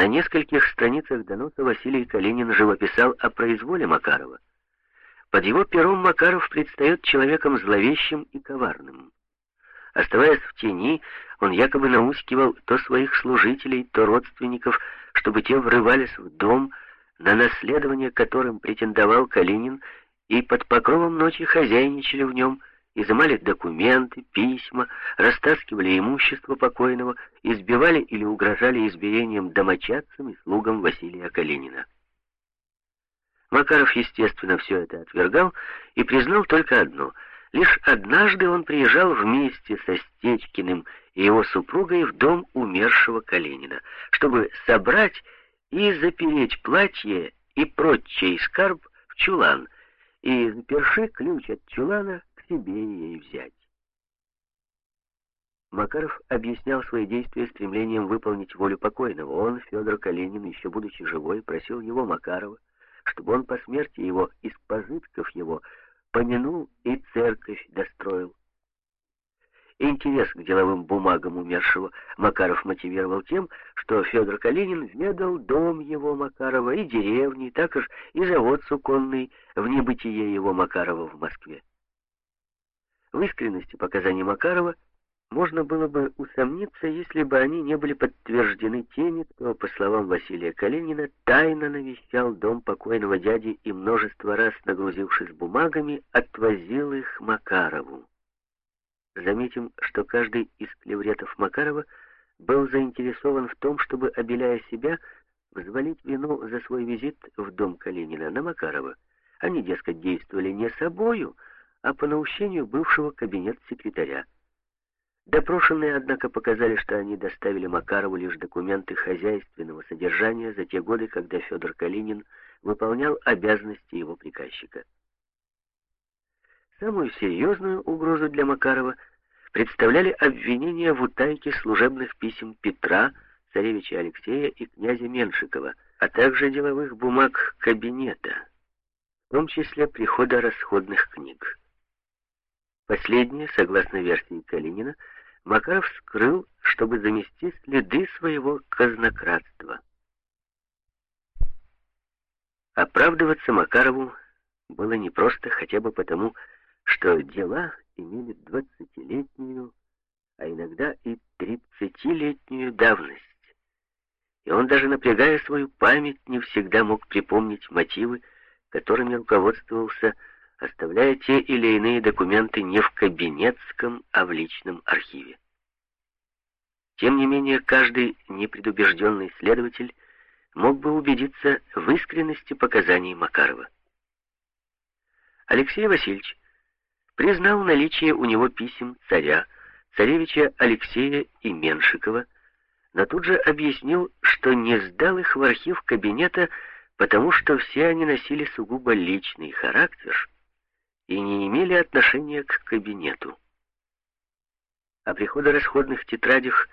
На нескольких страницах доноса Василий Калинин живописал о произволе Макарова. Под его пером Макаров предстает человеком зловещим и коварным. Оставаясь в тени, он якобы наускивал то своих служителей, то родственников, чтобы те врывались в дом, на наследование которым претендовал Калинин, и под покровом ночи хозяйничали в нем, изымали документы, письма, растаскивали имущество покойного, избивали или угрожали избиением домочадцам и слугам Василия Калинина. Макаров, естественно, все это отвергал и признал только одно — Лишь однажды он приезжал вместе со Стечкиным и его супругой в дом умершего Калинина, чтобы собрать и запереть платье и прочий скарб в чулан, и, заперши ключ от чулана, себе ей взять. Макаров объяснял свои действия стремлением выполнить волю покойного. Он, Федор Калинин, еще будучи живой, просил его, Макарова, чтобы он по смерти его, из пожитков его, помянул и церковь достроил. Интерес к деловым бумагам умершего Макаров мотивировал тем, что Федор Калинин ведал дом его Макарова и деревни, так же и завод суконный в небытие его Макарова в Москве. В искренности показаний Макарова можно было бы усомниться, если бы они не были подтверждены теми, кто, по словам Василия Калинина, тайно навещал дом покойного дяди и множество раз, нагрузившись бумагами, отвозил их Макарову. Заметим, что каждый из клевретов Макарова был заинтересован в том, чтобы, обеляя себя, взвалить вину за свой визит в дом Калинина на Макарова. Они, дескать, действовали не собою, а по наущению бывшего кабинет-секретаря. Допрошенные, однако, показали, что они доставили Макарову лишь документы хозяйственного содержания за те годы, когда Федор Калинин выполнял обязанности его приказчика. Самую серьезную угрозу для Макарова представляли обвинения в утайке служебных писем Петра, царевича Алексея и князя Меншикова, а также деловых бумаг кабинета, в том числе прихода расходных книг. Последнее, согласно версии Калинина, Макаров скрыл, чтобы замести следы своего казнократства. Оправдываться Макарову было непросто хотя бы потому, что дела имели двадцатилетнюю, а иногда и тридцатилетнюю давность. И он, даже напрягая свою память, не всегда мог припомнить мотивы, которыми руководствовался оставляя те или иные документы не в кабинетском, а в личном архиве. Тем не менее, каждый непредубежденный следователь мог бы убедиться в искренности показаний Макарова. Алексей Васильевич признал наличие у него писем царя, царевича Алексея и Меншикова, но тут же объяснил, что не сдал их в архив кабинета, потому что все они носили сугубо личный характер и не имели отношения к кабинету. О приходо-расходных тетрадях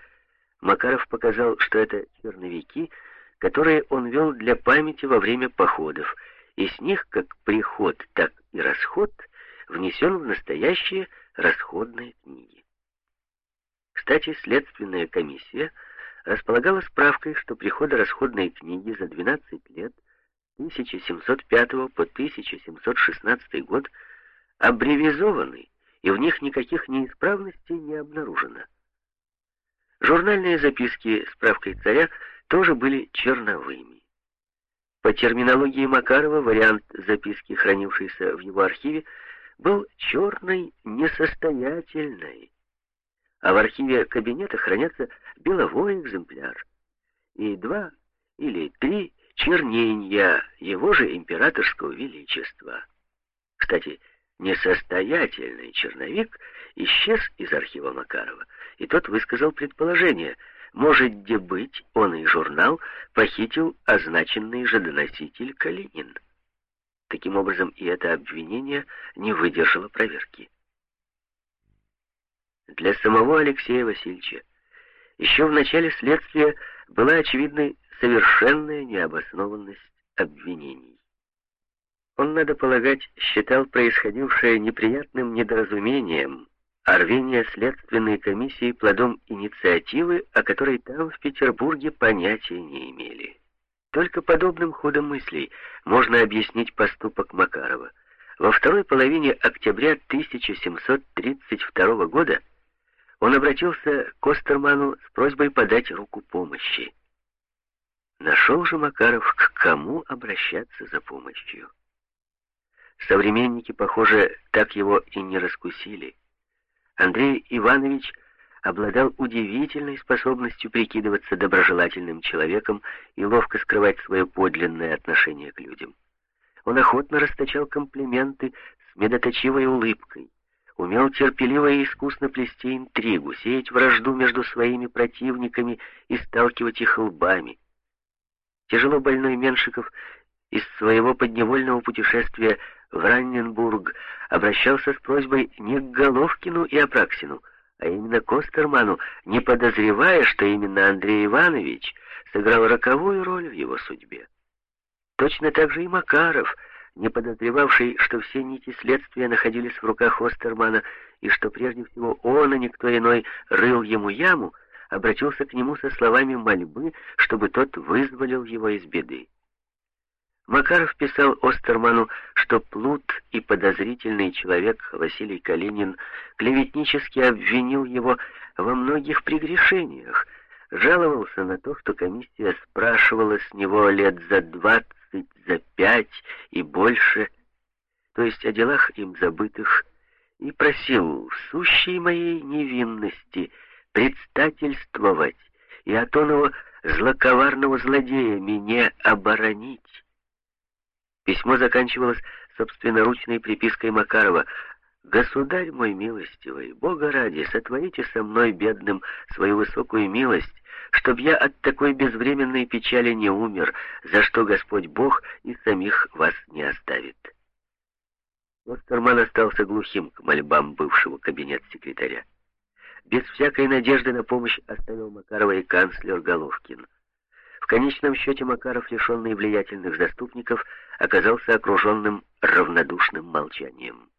Макаров показал, что это черновики, которые он вел для памяти во время походов, и с них как приход, так и расход внесен в настоящие расходные книги. Кстати, следственная комиссия располагала справкой, что приходо-расходные книги за 12 лет 1705 по 1716 год аббревизованы, и в них никаких неисправностей не обнаружено. Журнальные записки с правкой царя тоже были черновыми. По терминологии Макарова вариант записки, хранившийся в его архиве, был черной несостоятельной, а в архиве кабинета хранятся беловой экземпляр и два или три чернения его же императорского величества. Кстати, несостоятельный черновик исчез из архива Макарова, и тот высказал предположение, может где быть, он и журнал похитил означенный же доноситель Калинин. Таким образом, и это обвинение не выдержало проверки. Для самого Алексея Васильевича еще в начале следствия была очевидной совершенная необоснованность обвинений. Он, надо полагать, считал происходившее неприятным недоразумением, а рвение следственной комиссии плодом инициативы, о которой там, в Петербурге, понятия не имели. Только подобным ходом мыслей можно объяснить поступок Макарова. Во второй половине октября 1732 года он обратился к Остерману с просьбой подать руку помощи. Нашел же Макаров, к кому обращаться за помощью. Современники, похоже, так его и не раскусили. Андрей Иванович обладал удивительной способностью прикидываться доброжелательным человеком и ловко скрывать свое подлинное отношение к людям. Он охотно расточал комплименты с медоточивой улыбкой, умел терпеливо и искусно плести интригу, сеять вражду между своими противниками и сталкивать их лбами. Тяжело больной Меншиков из своего подневольного путешествия в Ранненбург обращался с просьбой не к Головкину и Апраксину, а именно к Остерману, не подозревая, что именно Андрей Иванович сыграл роковую роль в его судьбе. Точно так же и Макаров, не подозревавший, что все нити следствия находились в руках Остермана, и что прежде всего он, а никто иной, рыл ему яму, обратился к нему со словами мольбы, чтобы тот вызволил его из беды. Макаров писал Остерману, что плут и подозрительный человек Василий Калинин клеветнически обвинил его во многих прегрешениях, жаловался на то, что комиссия спрашивала с него лет за двадцать, за пять и больше, то есть о делах им забытых, и просил в сущей моей невинности предстательствовать и от оного злоковарного злодея меня оборонить. Письмо заканчивалось собственноручной припиской Макарова «Государь мой милостивый, Бога ради, сотворите со мной, бедным, свою высокую милость, чтоб я от такой безвременной печали не умер, за что Господь Бог и самих вас не оставит». Остерман остался глухим к мольбам бывшего кабинет-секретаря. Без всякой надежды на помощь оставил Макарова и канцлер Головкин. В конечном счете Макаров, лишенный влиятельных заступников, оказался окруженным равнодушным молчанием.